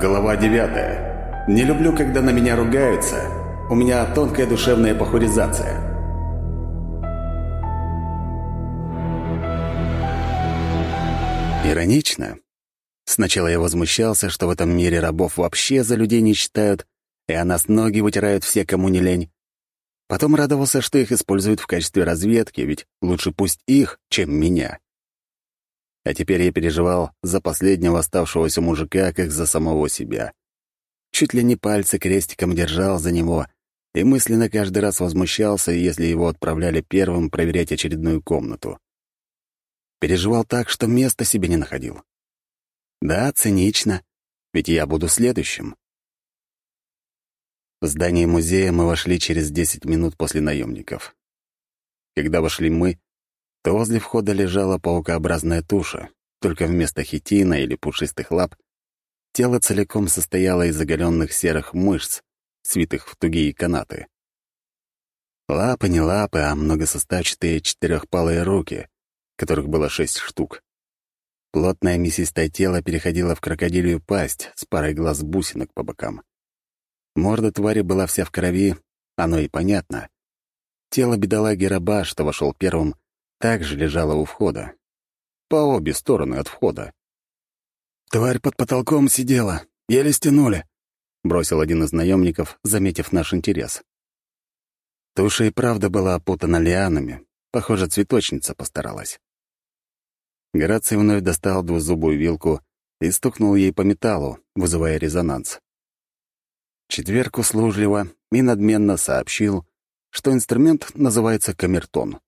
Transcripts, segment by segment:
Глава 9. Не люблю, когда на меня ругаются. У меня тонкая душевная похуризация. Иронично. Сначала я возмущался, что в этом мире рабов вообще за людей не считают, и о нас ноги вытирают все, кому не лень. Потом радовался, что их используют в качестве разведки, ведь лучше пусть их, чем меня. А теперь я переживал за последнего оставшегося мужика, как за самого себя. Чуть ли не пальцы крестиком держал за него и мысленно каждый раз возмущался, если его отправляли первым проверять очередную комнату. Переживал так, что места себе не находил. Да, цинично, ведь я буду следующим. В здание музея мы вошли через 10 минут после наемников. Когда вошли мы, то возле входа лежала паукообразная туша, только вместо хитина или пушистых лап тело целиком состояло из оголенных серых мышц, свитых в тугие канаты. Лапы не лапы, а многосоставчатые четырехпалые руки, которых было шесть штук. Плотное мясистое тело переходило в крокодилию пасть с парой глаз бусинок по бокам. Морда твари была вся в крови, оно и понятно. Тело бедолаги раба, что вошел первым, также лежала у входа. По обе стороны от входа. «Тварь под потолком сидела, еле стянули», — бросил один из наемников, заметив наш интерес. Туша и правда была опутана лианами. Похоже, цветочница постаралась. Гораций вновь достал двузубую вилку и стукнул ей по металлу, вызывая резонанс. Четверг услужливо и надменно сообщил, что инструмент называется камертон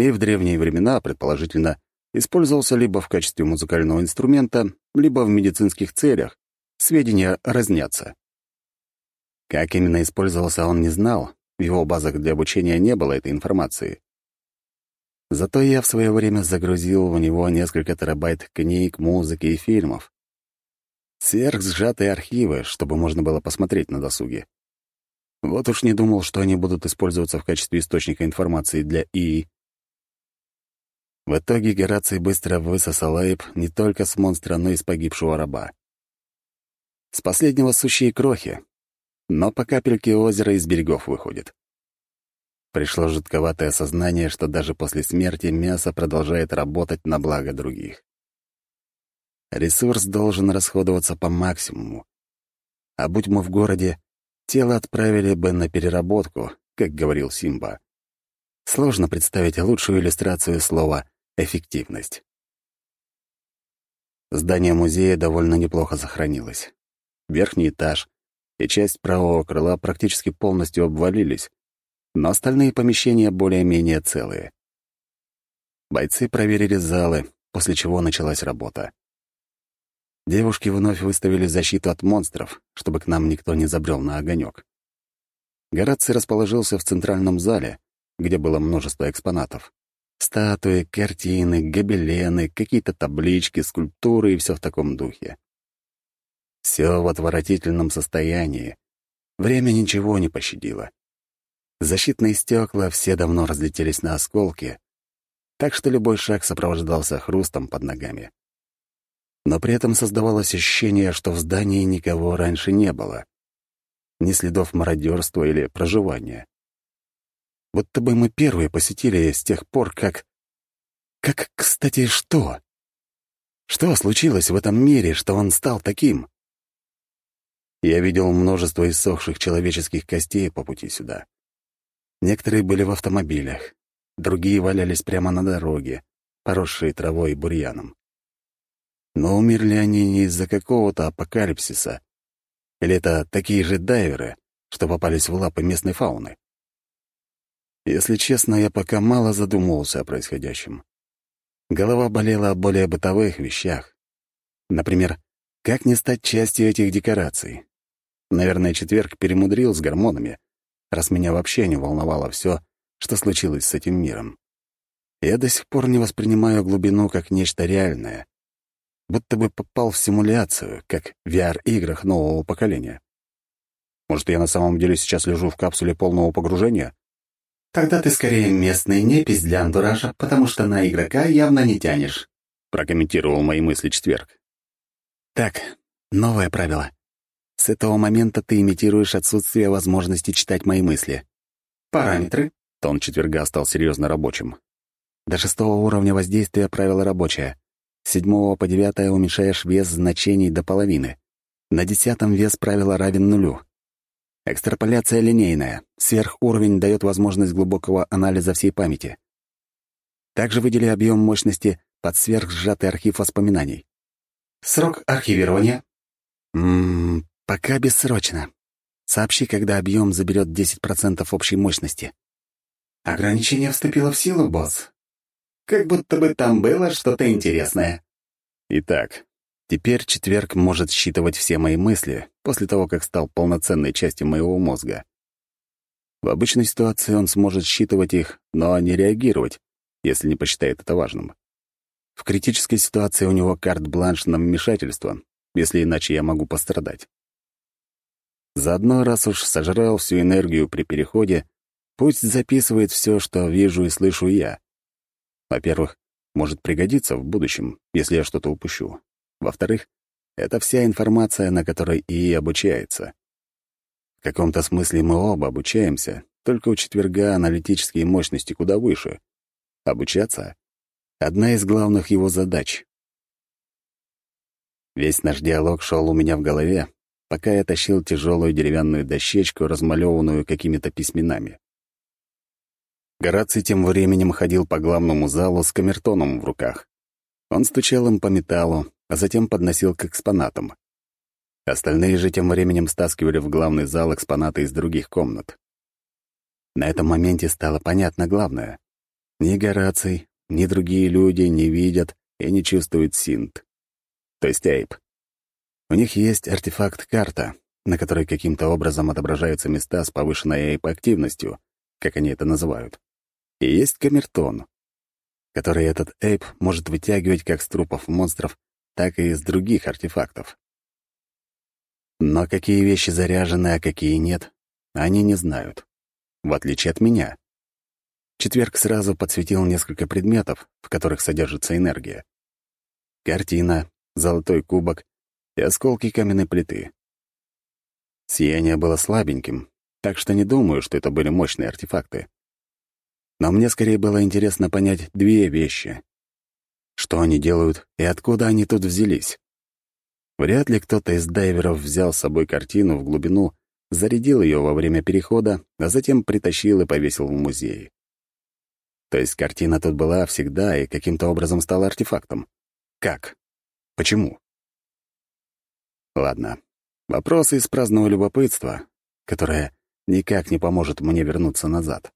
и в древние времена, предположительно, использовался либо в качестве музыкального инструмента, либо в медицинских целях. Сведения разнятся. Как именно использовался, он не знал, в его базах для обучения не было этой информации. Зато я в свое время загрузил в него несколько терабайт книг, музыки и фильмов. Сверхсжатые архивы, чтобы можно было посмотреть на досуге. Вот уж не думал, что они будут использоваться в качестве источника информации для ИИ. В итоге Гораций быстро высосал Эйб не только с монстра, но и с погибшего раба. С последнего сущие крохи, но по капельке озера из берегов выходит. Пришло жутковатое осознание, что даже после смерти мясо продолжает работать на благо других. Ресурс должен расходоваться по максимуму. А будь мы в городе, тело отправили бы на переработку, как говорил Симба. Сложно представить лучшую иллюстрацию слова «эффективность». Здание музея довольно неплохо сохранилось. Верхний этаж и часть правого крыла практически полностью обвалились, но остальные помещения более-менее целые. Бойцы проверили залы, после чего началась работа. Девушки вновь выставили защиту от монстров, чтобы к нам никто не забрел на огонек. Гораций расположился в центральном зале, где было множество экспонатов. Статуи, картины, гобелены, какие-то таблички, скульптуры и все в таком духе. Все в отвратительном состоянии. Время ничего не пощадило. Защитные стекла все давно разлетелись на осколки, так что любой шаг сопровождался хрустом под ногами. Но при этом создавалось ощущение, что в здании никого раньше не было. Ни следов мародерства или проживания. Будто бы мы первые посетили с тех пор, как... Как, кстати, что? Что случилось в этом мире, что он стал таким? Я видел множество иссохших человеческих костей по пути сюда. Некоторые были в автомобилях, другие валялись прямо на дороге, поросшие травой и бурьяном. Но умерли они не из-за какого-то апокалипсиса. Или это такие же дайверы, что попались в лапы местной фауны? Если честно, я пока мало задумывался о происходящем. Голова болела о более бытовых вещах. Например, как не стать частью этих декораций? Наверное, четверг перемудрил с гормонами, раз меня вообще не волновало все, что случилось с этим миром. Я до сих пор не воспринимаю глубину как нечто реальное, будто бы попал в симуляцию, как в VR-играх нового поколения. Может, я на самом деле сейчас лежу в капсуле полного погружения? «Тогда ты скорее местный непись для антуража, потому что на игрока явно не тянешь», — прокомментировал мои мысли четверг. «Так, новое правило. С этого момента ты имитируешь отсутствие возможности читать мои мысли. Параметры. Тон четверга стал серьезно рабочим. До шестого уровня воздействия правило рабочее. С седьмого по девятое уменьшаешь вес значений до половины. На десятом вес правила равен нулю. Экстраполяция линейная. Сверхуровень дает возможность глубокого анализа всей памяти. Также выдели объем мощности под сверхсжатый архив воспоминаний. Срок архивирования? Ммм, пока бессрочно. Сообщи, когда объем заберет 10% общей мощности. Ограничение вступило в силу, босс. Как будто бы там было что-то интересное. Итак, теперь четверг может считывать все мои мысли после того, как стал полноценной частью моего мозга. В обычной ситуации он сможет считывать их, но не реагировать, если не посчитает это важным. В критической ситуации у него карт-бланш на вмешательство, если иначе я могу пострадать. Заодно, раз уж сожрал всю энергию при переходе, пусть записывает все, что вижу и слышу я. Во-первых, может пригодиться в будущем, если я что-то упущу. Во-вторых, это вся информация, на которой ИИ обучается. В каком-то смысле мы оба обучаемся, только у четверга аналитические мощности куда выше. Обучаться — одна из главных его задач. Весь наш диалог шел у меня в голове, пока я тащил тяжелую деревянную дощечку, размалеванную какими-то письменами. Гораций тем временем ходил по главному залу с камертоном в руках. Он стучал им по металлу, а затем подносил к экспонатам. Остальные же тем временем стаскивали в главный зал экспонаты из других комнат. На этом моменте стало понятно главное. Ни Гораций, ни другие люди не видят и не чувствуют синт. То есть Эйп. У них есть артефакт-карта, на которой каким-то образом отображаются места с повышенной Эйп-активностью, как они это называют. И есть камертон, который этот эйп может вытягивать как с трупов монстров, так и из других артефактов. Но какие вещи заряжены, а какие нет, они не знают. В отличие от меня. Четверг сразу подсветил несколько предметов, в которых содержится энергия. Картина, золотой кубок и осколки каменной плиты. Сияние было слабеньким, так что не думаю, что это были мощные артефакты. Но мне скорее было интересно понять две вещи. Что они делают и откуда они тут взялись? Вряд ли кто-то из дайверов взял с собой картину в глубину, зарядил ее во время перехода, а затем притащил и повесил в музей. То есть картина тут была всегда и каким-то образом стала артефактом. Как? Почему? Ладно. Вопросы из праздного любопытства, которое никак не поможет мне вернуться назад.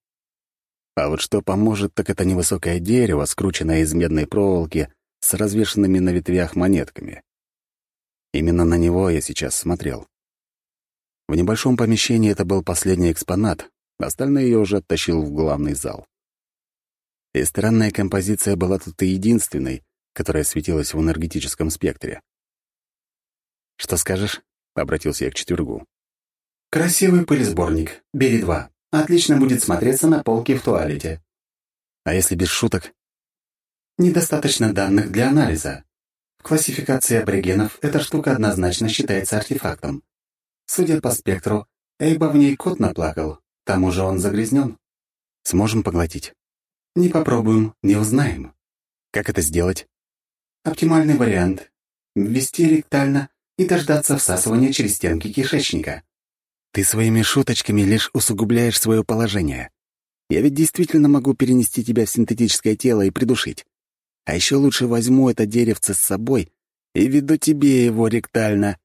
А вот что поможет, так это невысокое дерево, скрученное из медной проволоки с развешенными на ветвях монетками. Именно на него я сейчас смотрел. В небольшом помещении это был последний экспонат, остальные я уже оттащил в главный зал. И странная композиция была тут и единственной, которая светилась в энергетическом спектре. «Что скажешь?» — обратился я к четвергу. «Красивый пылесборник. Бери два. Отлично будет смотреться на полке в туалете. А если без шуток? Недостаточно данных для анализа. В классификации аборигенов эта штука однозначно считается артефактом. Судя по спектру, Эйба в ней кот наплакал, к тому же он загрязнен. Сможем поглотить? Не попробуем, не узнаем. Как это сделать? Оптимальный вариант — ввести ректально и дождаться всасывания через стенки кишечника. Ты своими шуточками лишь усугубляешь свое положение. Я ведь действительно могу перенести тебя в синтетическое тело и придушить. А еще лучше возьму это деревце с собой и веду тебе его ректально.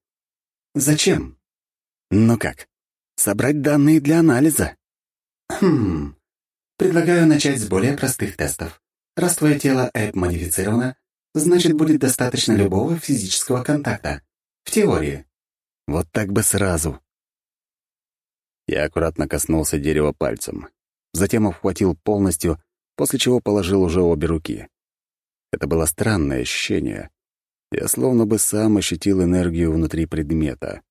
Зачем? Ну как, собрать данные для анализа. Хм. Предлагаю начать с более простых тестов. Раз твое тело эп-модифицировано, значит, будет достаточно любого физического контакта. В теории. Вот так бы сразу. Я аккуратно коснулся дерева пальцем. Затем обхватил полностью, после чего положил уже обе руки. Это было странное ощущение. Я словно бы сам ощутил энергию внутри предмета.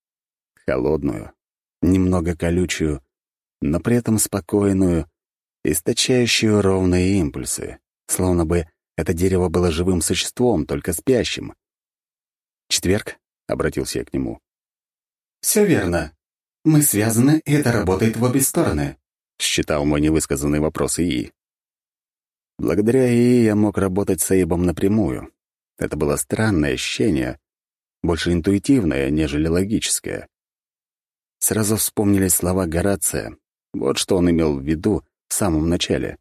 Холодную, немного колючую, но при этом спокойную, источающую ровные импульсы, словно бы это дерево было живым существом, только спящим. «Четверг?» — обратился я к нему. «Все верно. Мы связаны, и это работает в обе стороны», — считал мой невысказанный вопрос ИИ. Благодаря ИИ я мог работать с Эйбом напрямую. Это было странное ощущение, больше интуитивное, нежели логическое. Сразу вспомнились слова Горация. Вот что он имел в виду в самом начале.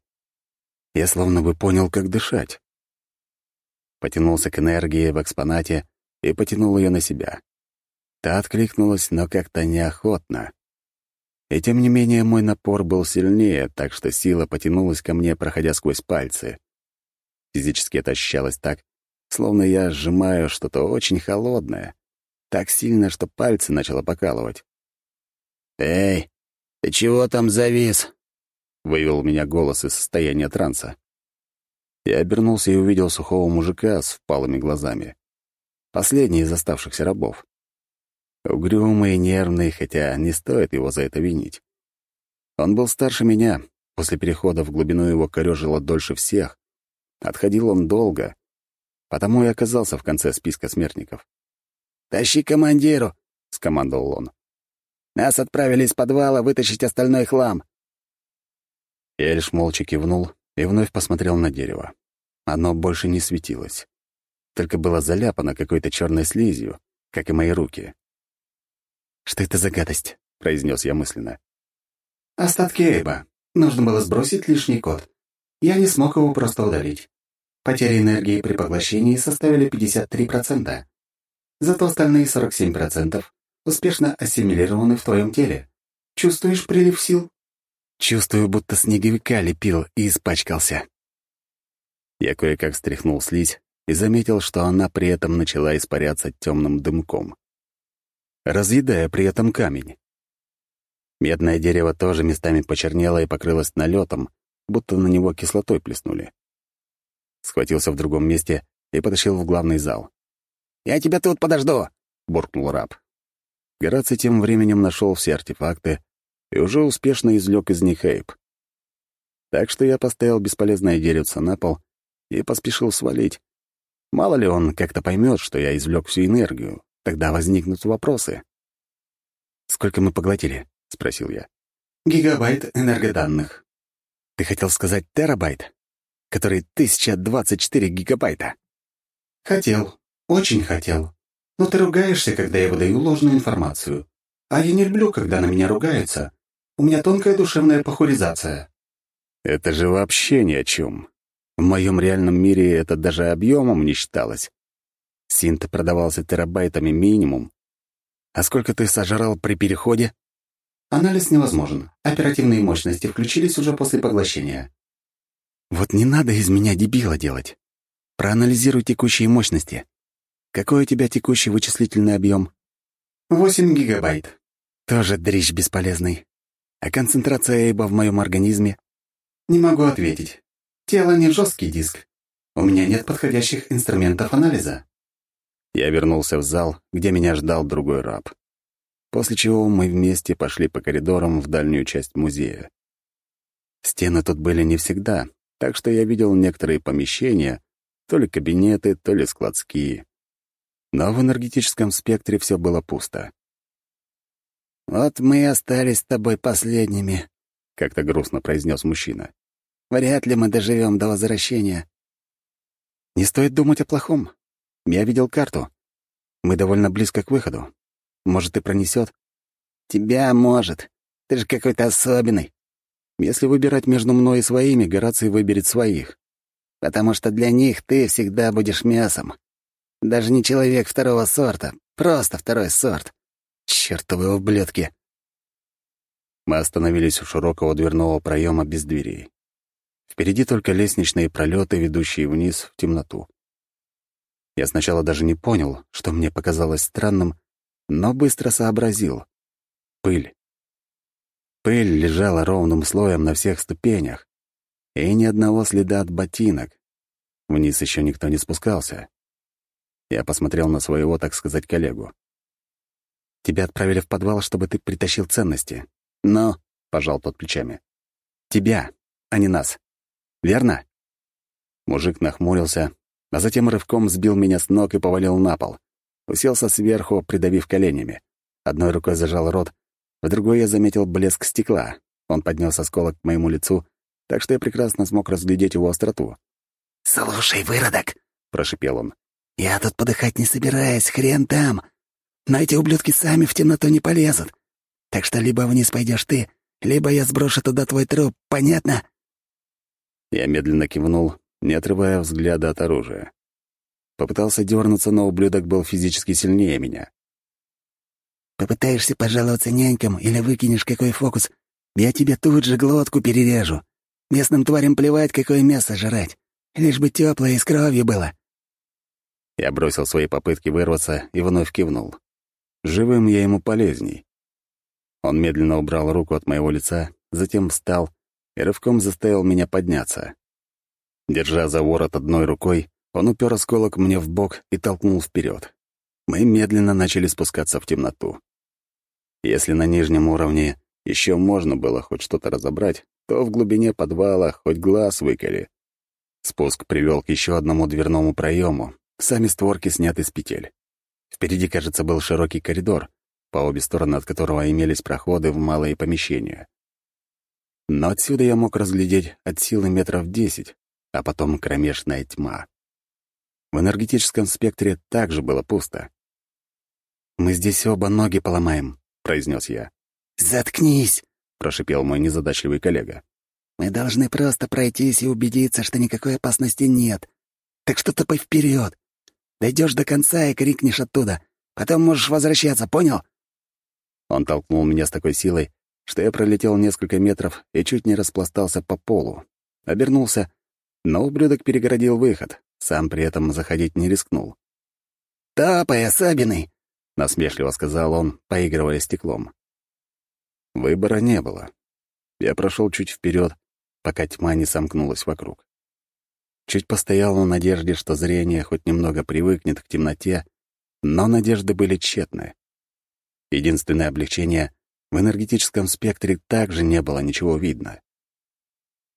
Я словно бы понял, как дышать. Потянулся к энергии в экспонате и потянул ее на себя. Та откликнулась, но как-то неохотно. И тем не менее мой напор был сильнее, так что сила потянулась ко мне, проходя сквозь пальцы. Физически это ощущалось так, словно я сжимаю что-то очень холодное, так сильно, что пальцы начало покалывать. «Эй, ты чего там завис?» — вывел меня голос из состояния транса. Я обернулся и увидел сухого мужика с впалыми глазами. Последний из оставшихся рабов. Угрюмый и нервный, хотя не стоит его за это винить. Он был старше меня, после перехода в глубину его корёжило дольше всех. Отходил он долго, потому и оказался в конце списка смертников. «Тащи командиру!» — скомандовал он. «Нас отправили из подвала вытащить остальной хлам!» Я лишь молча кивнул и вновь посмотрел на дерево. Оно больше не светилось. Только было заляпано какой-то черной слизью, как и мои руки. «Что это за гадость?» — произнес я мысленно. «Остатки Эйба. Нужно было сбросить лишний код. Я не смог его просто удалить. Потери энергии при поглощении составили 53%. Зато остальные 47% успешно ассимилированы в твоем теле. Чувствуешь прилив сил?» «Чувствую, будто снеговика лепил и испачкался». Я кое-как стряхнул слизь и заметил, что она при этом начала испаряться темным дымком разъедая при этом камень. Медное дерево тоже местами почернело и покрылось налетом, будто на него кислотой плеснули. Схватился в другом месте и потащил в главный зал. «Я тебя тут подожду!» — буркнул раб. Гораций тем временем нашел все артефакты и уже успешно извлек из них эйп. Так что я поставил бесполезное деревце на пол и поспешил свалить. Мало ли он как-то поймет, что я извлек всю энергию, Тогда возникнут вопросы. «Сколько мы поглотили?» — спросил я. «Гигабайт энергоданных». «Ты хотел сказать терабайт, который 1024 гигабайта?» «Хотел. Очень хотел. Но ты ругаешься, когда я выдаю ложную информацию. А я не люблю, когда на меня ругаются. У меня тонкая душевная похуризация». «Это же вообще ни о чем. В моем реальном мире это даже объемом не считалось. Синт продавался терабайтами минимум. А сколько ты сожрал при переходе? Анализ невозможен. Оперативные мощности включились уже после поглощения. Вот не надо из меня дебила делать. Проанализируй текущие мощности. Какой у тебя текущий вычислительный объем? 8 гигабайт. Тоже дрищ бесполезный. А концентрация Эйба в моем организме? Не могу ответить. Тело не жесткий диск. У меня нет подходящих инструментов анализа. Я вернулся в зал, где меня ждал другой раб. После чего мы вместе пошли по коридорам в дальнюю часть музея. Стены тут были не всегда, так что я видел некоторые помещения, то ли кабинеты, то ли складские. Но в энергетическом спектре все было пусто. «Вот мы и остались с тобой последними», — как-то грустно произнес мужчина. «Вряд ли мы доживем до возвращения». «Не стоит думать о плохом. Я видел карту. Мы довольно близко к выходу. Может, и пронесет? Тебя может. Ты же какой-то особенный. Если выбирать между мной и своими, Гораций выберет своих. Потому что для них ты всегда будешь мясом. Даже не человек второго сорта, просто второй сорт. Чёртовы ублюдки. Мы остановились у широкого дверного проема без дверей. Впереди только лестничные пролеты, ведущие вниз в темноту. Я сначала даже не понял, что мне показалось странным, но быстро сообразил. Пыль. Пыль лежала ровным слоем на всех ступенях, и ни одного следа от ботинок. Вниз еще никто не спускался. Я посмотрел на своего, так сказать, коллегу. «Тебя отправили в подвал, чтобы ты притащил ценности». «Но», — пожал тот плечами, — «тебя, а не нас. Верно?» Мужик нахмурился, а затем рывком сбил меня с ног и повалил на пол. Уселся сверху, придавив коленями. Одной рукой зажал рот, в другой я заметил блеск стекла. Он поднес осколок к моему лицу, так что я прекрасно смог разглядеть его остроту. «Слушай, выродок!» — прошипел он. «Я тут подыхать не собираюсь, хрен там. Но эти ублюдки сами в темноту не полезут. Так что либо вниз пойдешь ты, либо я сброшу туда твой труп, понятно?» Я медленно кивнул, не отрывая взгляда от оружия. Попытался дернуться, но ублюдок был физически сильнее меня. «Попытаешься пожаловаться нянькам или выкинешь какой фокус, я тебе тут же глотку перережу. Местным тварям плевать, какое мясо жрать, лишь бы теплое и с кровью было». Я бросил свои попытки вырваться и вновь кивнул. Живым я ему полезней. Он медленно убрал руку от моего лица, затем встал и рывком заставил меня подняться. Держа за ворот одной рукой, он упер осколок мне в бок и толкнул вперед. Мы медленно начали спускаться в темноту. Если на нижнем уровне еще можно было хоть что-то разобрать, то в глубине подвала хоть глаз выколи. Спуск привел к еще одному дверному проему. Сами створки сняты с петель. Впереди, кажется, был широкий коридор, по обе стороны от которого имелись проходы в малые помещения. Но отсюда я мог разглядеть от силы метров десять, а потом кромешная тьма. В энергетическом спектре также было пусто. «Мы здесь оба ноги поломаем», — произнес я. «Заткнись!» — прошипел мой незадачливый коллега. «Мы должны просто пройтись и убедиться, что никакой опасности нет. Так что топай вперед. Дойдешь до конца и крикнешь оттуда. Потом можешь возвращаться, понял?» Он толкнул меня с такой силой, что я пролетел несколько метров и чуть не распластался по полу. Обернулся, но ублюдок перегородил выход, сам при этом заходить не рискнул. «Топай, особенный!» — насмешливо сказал он, поигрывая стеклом. Выбора не было. Я прошел чуть вперед, пока тьма не сомкнулась вокруг. Чуть постоял в надежде, что зрение хоть немного привыкнет к темноте, но надежды были тщетны. Единственное облегчение — в энергетическом спектре также не было ничего видно.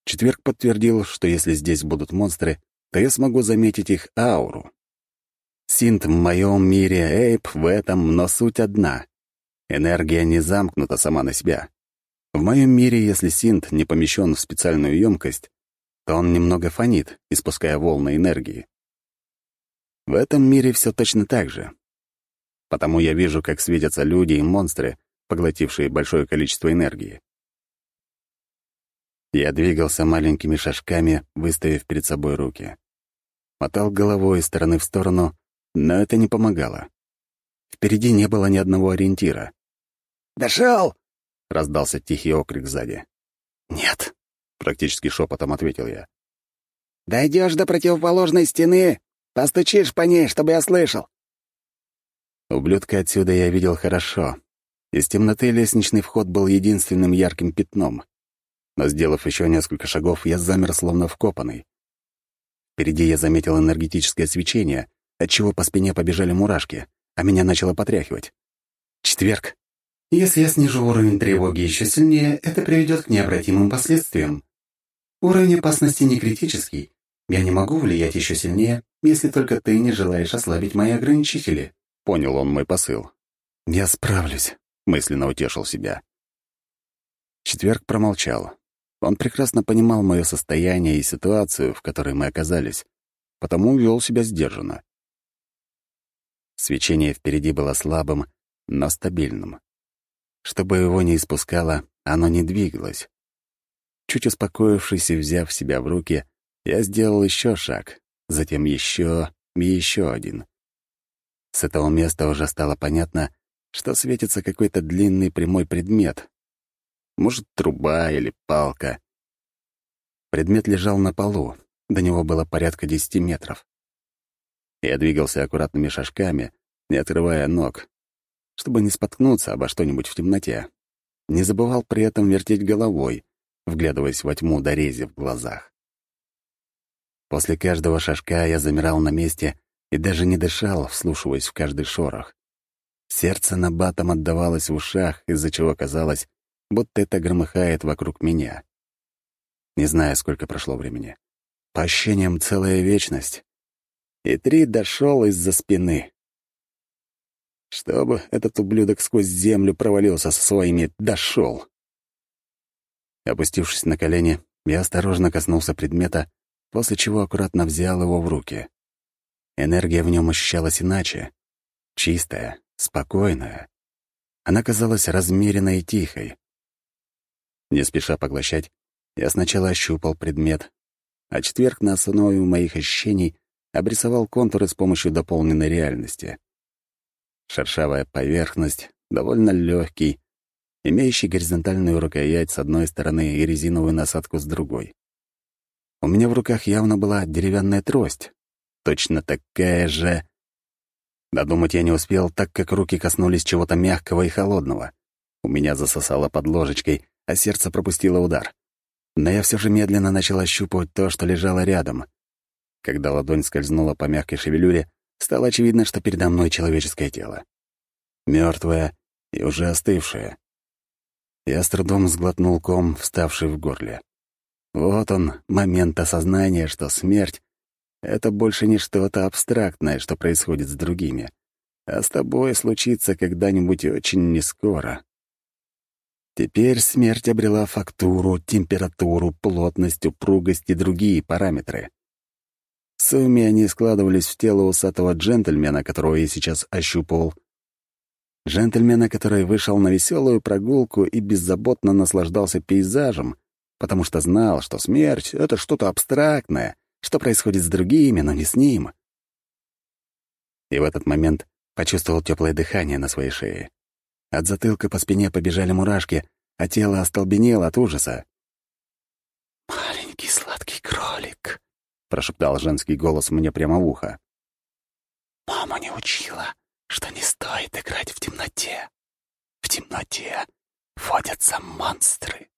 Четверг подтвердил, что если здесь будут монстры, то я смогу заметить их ауру. Синт в моем мире, Эйп в этом, но суть одна. Энергия не замкнута сама на себя. В моем мире, если синт не помещен в специальную емкость, то он немного фонит, испуская волны энергии. В этом мире все точно так же. Потому я вижу, как светятся люди и монстры, поглотившие большое количество энергии. Я двигался маленькими шажками, выставив перед собой руки. Мотал головой из стороны в сторону, но это не помогало. Впереди не было ни одного ориентира. «Дошел!» — раздался тихий окрик сзади. «Нет», — практически шепотом ответил я. «Дойдешь до противоположной стены, постучишь по ней, чтобы я слышал». Ублюдка отсюда я видел хорошо. Из темноты лестничный вход был единственным ярким пятном. Но, сделав еще несколько шагов, я замер, словно вкопанный. Впереди я заметил энергетическое свечение, отчего по спине побежали мурашки, а меня начало потряхивать. Четверг. Если я снижу уровень тревоги еще сильнее, это приведет к необратимым последствиям. Уровень опасности не критический. Я не могу влиять еще сильнее, если только ты не желаешь ослабить мои ограничители. Понял он мой посыл. «Я справлюсь», — мысленно утешил себя. Четверг промолчал. Он прекрасно понимал мое состояние и ситуацию, в которой мы оказались, потому вел себя сдержанно. Свечение впереди было слабым, но стабильным. Чтобы его не испускало, оно не двигалось. Чуть успокоившись и взяв себя в руки, я сделал еще шаг, затем еще и еще один. С этого места уже стало понятно, что светится какой-то длинный прямой предмет. Может, труба или палка. Предмет лежал на полу, до него было порядка десяти метров. Я двигался аккуратными шажками, не отрывая ног, чтобы не споткнуться обо что-нибудь в темноте. Не забывал при этом вертеть головой, вглядываясь во тьму до рези в глазах. После каждого шажка я замирал на месте и даже не дышал, вслушиваясь в каждый шорох. Сердце на батом отдавалось в ушах, из-за чего казалось, будто это громыхает вокруг меня. Не знаю, сколько прошло времени. По ощущениям, целая вечность. И три дошел из-за спины. Чтобы этот ублюдок сквозь землю провалился со своими «дошел». Опустившись на колени, я осторожно коснулся предмета, после чего аккуратно взял его в руки. Энергия в нем ощущалась иначе. Чистая, спокойная. Она казалась размеренной и тихой. Не спеша поглощать, я сначала ощупал предмет, а четверг на основе моих ощущений обрисовал контуры с помощью дополненной реальности. Шершавая поверхность, довольно легкий, имеющий горизонтальную рукоять с одной стороны и резиновую насадку с другой. У меня в руках явно была деревянная трость, точно такая же... Додумать я не успел, так как руки коснулись чего-то мягкого и холодного. У меня засосало под ложечкой, а сердце пропустило удар. Но я все же медленно начал ощупывать то, что лежало рядом. Когда ладонь скользнула по мягкой шевелюре, стало очевидно, что передо мной человеческое тело. Мертвое и уже остывшее. Я с трудом сглотнул ком, вставший в горле. Вот он, момент осознания, что смерть — это больше не что-то абстрактное, что происходит с другими, а с тобой случится когда-нибудь очень нескоро. Теперь смерть обрела фактуру, температуру, плотность, упругость и другие параметры. В сумме они складывались в тело усатого джентльмена, которого я сейчас ощупывал. Джентльмена, который вышел на веселую прогулку и беззаботно наслаждался пейзажем, потому что знал, что смерть — это что-то абстрактное, что происходит с другими, но не с ним. И в этот момент почувствовал теплое дыхание на своей шее. От затылка по спине побежали мурашки, а тело остолбенело от ужаса. «Маленький сладкий кролик», — прошептал женский голос мне прямо в ухо. «Мама не учила, что не стоит играть в темноте. В темноте водятся монстры».